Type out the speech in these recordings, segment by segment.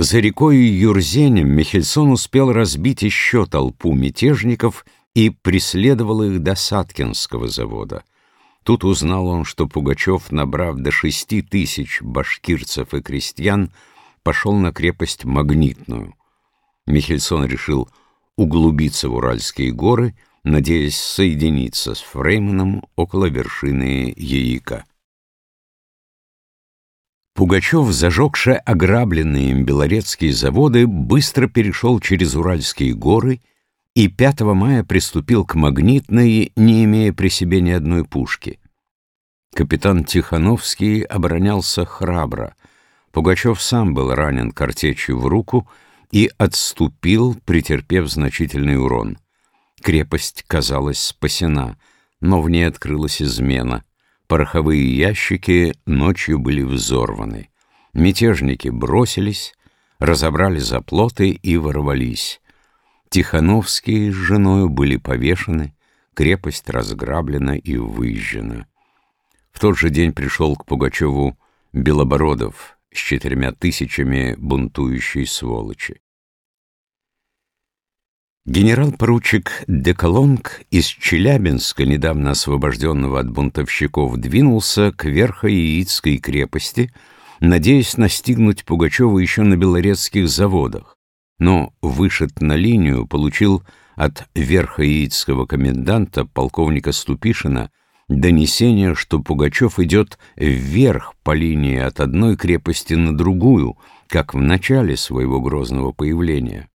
За рекой Юрзенем Михельсон успел разбить еще толпу мятежников и преследовал их до Саткинского завода. Тут узнал он, что Пугачев, набрав до шести тысяч башкирцев и крестьян, пошел на крепость Магнитную. Михельсон решил углубиться в Уральские горы, надеясь соединиться с Фрейманом около вершины Яика. Пугачев, зажегший ограбленные им белорецкие заводы, быстро перешел через Уральские горы и 5 мая приступил к Магнитной, не имея при себе ни одной пушки. Капитан Тихановский оборонялся храбро. Пугачев сам был ранен картечью в руку и отступил, претерпев значительный урон. Крепость казалась спасена, но в ней открылась измена. Пороховые ящики ночью были взорваны. Мятежники бросились, разобрали заплоты и ворвались. Тихановские с женою были повешены, крепость разграблена и выжжена. В тот же день пришел к Пугачеву Белобородов с четырьмя тысячами бунтующей сволочи. Генерал-поручик Деколонг из Челябинска, недавно освобожденного от бунтовщиков, двинулся к Верхояицкой крепости, надеясь настигнуть Пугачева еще на белорецких заводах, но вышед на линию, получил от верхояицкого коменданта, полковника Ступишина, донесение, что Пугачев идет вверх по линии от одной крепости на другую, как в начале своего грозного появления.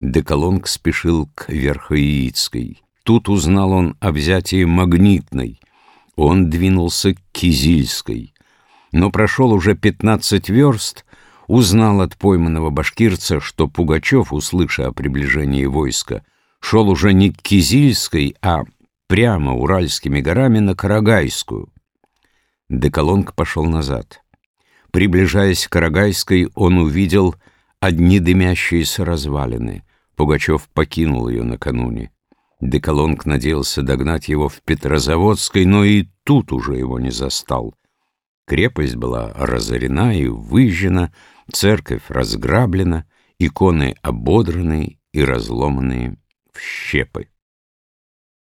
Деколонг спешил к Верхояицкой. Тут узнал он о взятии Магнитной. Он двинулся к Кизильской. Но прошел уже пятнадцать верст, узнал от пойманного башкирца, что Пугачев, услыша о приближении войска, шел уже не к Кизильской, а прямо Уральскими горами на Карагайскую. Деколонг пошел назад. Приближаясь к Карагайской, он увидел одни дымящиеся развалины — Пугачев покинул ее накануне. Деколонг надеялся догнать его в Петрозаводской, но и тут уже его не застал. Крепость была разорена и выжжена, церковь разграблена, иконы ободраны и разломаны в щепы.